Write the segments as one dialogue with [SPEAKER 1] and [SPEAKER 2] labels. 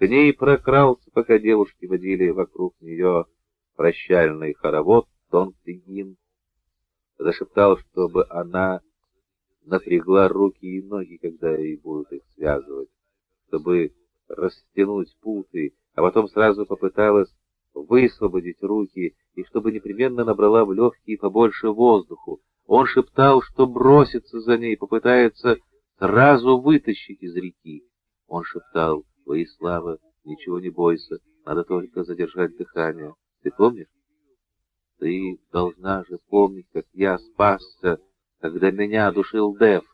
[SPEAKER 1] К ней прокрался, пока девушки водили вокруг нее прощальный хоровод, тонкий гимн. Зашептал, чтобы она напрягла руки и ноги, когда ей будут их связывать, чтобы растянуть путы, а потом сразу попыталась высвободить руки и чтобы непременно набрала в легкие побольше воздуху. Он шептал, что бросится за ней, попытается сразу вытащить из реки. Он шептал, Воислава, ничего не бойся, надо только задержать дыхание. Ты помнишь? Ты должна же помнить, как я спасся, когда меня душил Дев.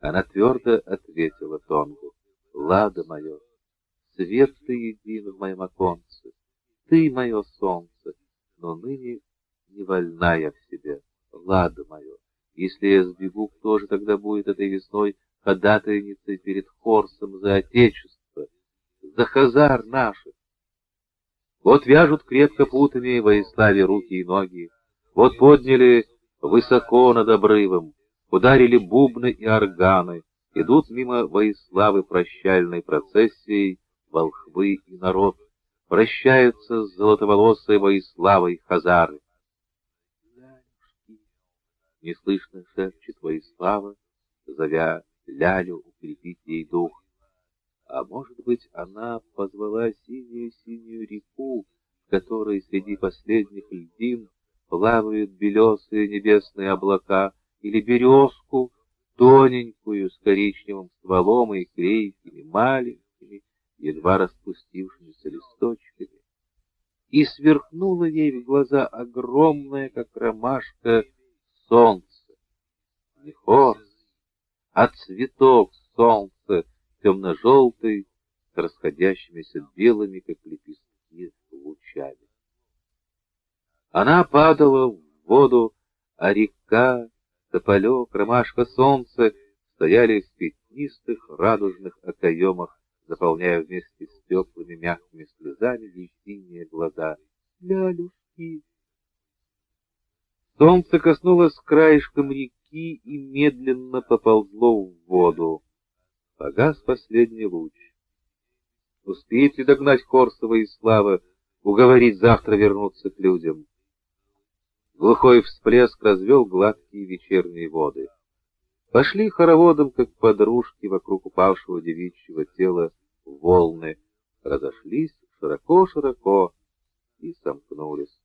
[SPEAKER 1] Она твердо ответила Тонгу. Лада мое, свет ты един в моем оконце, ты мое солнце, но ныне не вольна я в себе, лада мое. Если я сбегу, кто же тогда будет этой весной ходатайницей перед Хорсом за Отечество, за Хазар наших? Вот вяжут крепко путами во Иславе руки и ноги, вот подняли высоко над обрывом, ударили бубны и органы, идут мимо Воиславы прощальной процессией волхвы и народ, прощаются с золотоволосой Воиславой Хазары. Неслышно шепчет Воислава, зовя Лялю укрепить ей дух. А может быть, она позвала синюю-синюю реку, в которой среди последних льдин плавают белесые небесные облака, или березку, тоненькую, с коричневым стволом и крейкими, маленькими, едва распустившимися листочками, и сверкнуло ей в глаза огромное, как ромашка, солнце. Не хорс, а цветок солнца, темно-желтый, с расходящимися белыми, как лепестки, лучами. Она падала в воду, а река, тополек, ромашка, солнце стояли в пятнистых радужных окоемах, заполняя вместе с теплыми мягкими слезами ей глаза. Лялюшки! Солнце коснулось краешком реки и медленно поползло в воду. Погас последний луч. Успеет ли догнать Корсова и Слава, уговорить завтра вернуться к людям? Глухой всплеск развел гладкие вечерние воды. Пошли хороводом, как подружки, вокруг упавшего девичьего тела волны, разошлись широко-широко и сомкнулись.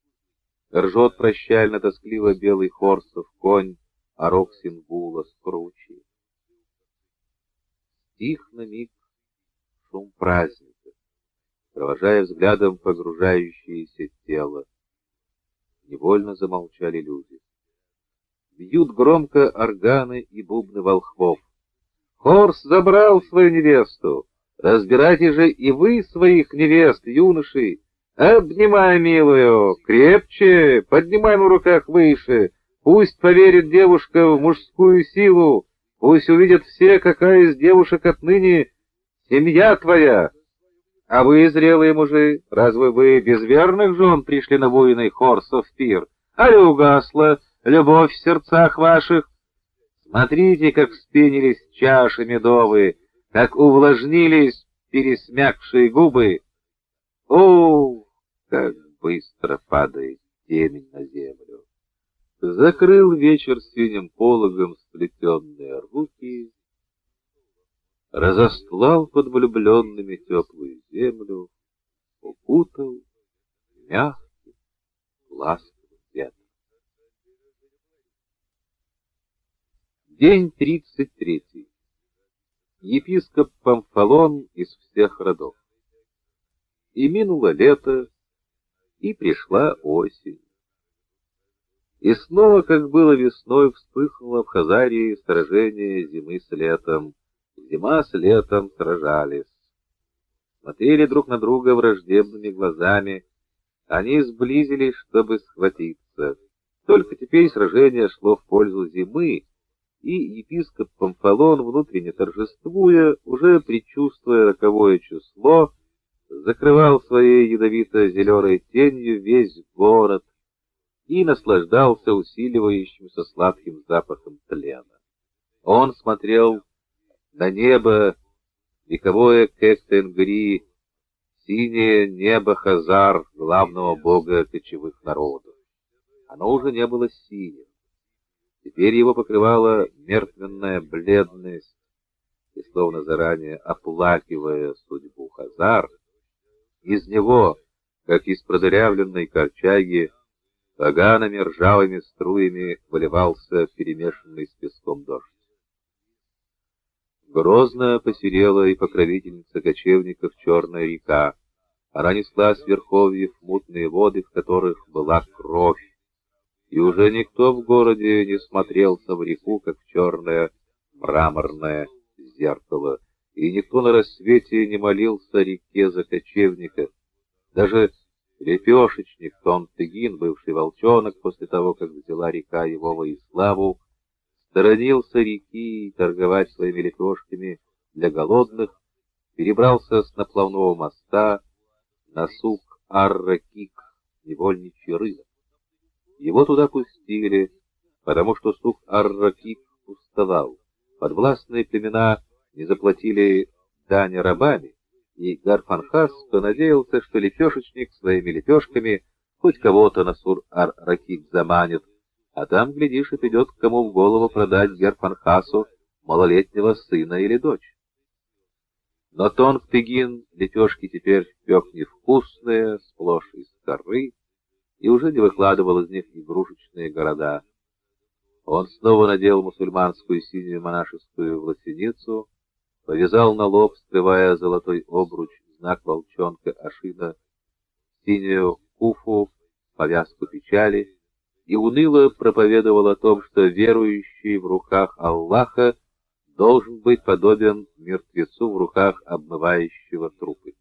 [SPEAKER 1] Ржет прощально тоскливо белый хорсов конь, а рог Сингула скручи. Стих на миг шум праздника, провожая взглядом погружающееся тело невольно замолчали люди. Бьют громко органы и бубны волхвов. Хорс забрал свою невесту. Разбирайте же и вы своих невест, юноши. Обнимай, милую, крепче, поднимай на руках выше. Пусть поверит девушка в мужскую силу. Пусть увидят все, какая из девушек отныне семья твоя. А вы, зрелые мужи, разве вы без верных жен пришли на буйный Хорсов пир? А угасла любовь в сердцах ваших? Смотрите, как вспенились чаши медовые, как увлажнились пересмякшие губы. О, как быстро падает темень на землю! Закрыл вечер синим пологом сплетенные руки, разостлал под влюбленными теплую землю, укутал мягким, ласковым ветром. День тридцать третий. Епископ Памфалон из всех родов. И минуло лето, и пришла осень. И снова, как было весной, вспыхнуло в Хазарии сражение зимы с летом, Зима с летом сражались. Смотрели друг на друга враждебными глазами. Они сблизились, чтобы схватиться. Только теперь сражение шло в пользу зимы, и епископ Памфалон, внутренне торжествуя, уже предчувствуя роковое число, закрывал своей ядовито-зеленой тенью весь город и наслаждался усиливающимся сладким запахом тлена. Он смотрел на небо вековое Кэктенгри, синее небо Хазар, главного бога кочевых народов. Оно уже не было синим. Теперь его покрывала мертвенная бледность, и словно заранее оплакивая судьбу Хазар, из него, как из продырявленной корчаги, погаными ржавыми струями выливался перемешанный с песком дождь. Грозно посерела и покровительница кочевников черная река. Она несла с верховьев мутные воды, в которых была кровь. И уже никто в городе не смотрелся в реку, как в черное мраморное зеркало, и никто на рассвете не молился реке за кочевника. Даже лепешечник Тон Тыгин, бывший волчонок, после того, как взяла река его во славу, сторонился реки торговать своими лепешками для голодных, перебрался с наплавного моста на сук Арракик, невольничий рынок. Его туда пустили, потому что сук Арракик. Подвластные племена не заплатили дань рабами, и Гарфанхас понадеялся, что лепешечник своими лепешками хоть кого-то на Сур-Ар-Ракик заманит, а там, глядишь, и придет кому в голову продать Герфанхасу малолетнего сына или дочь. Но тон Тыгин лепешки теперь пек невкусные, сплошь из коры, и уже не выкладывал из них игрушечные города. Он снова надел мусульманскую синюю монашескую власеницу, повязал на лоб, скрывая золотой обруч, знак волчонка Ашида, синюю куфу, повязку печали, и уныло проповедовал о том, что верующий в руках Аллаха должен быть подобен мертвецу в руках обмывающего трупы.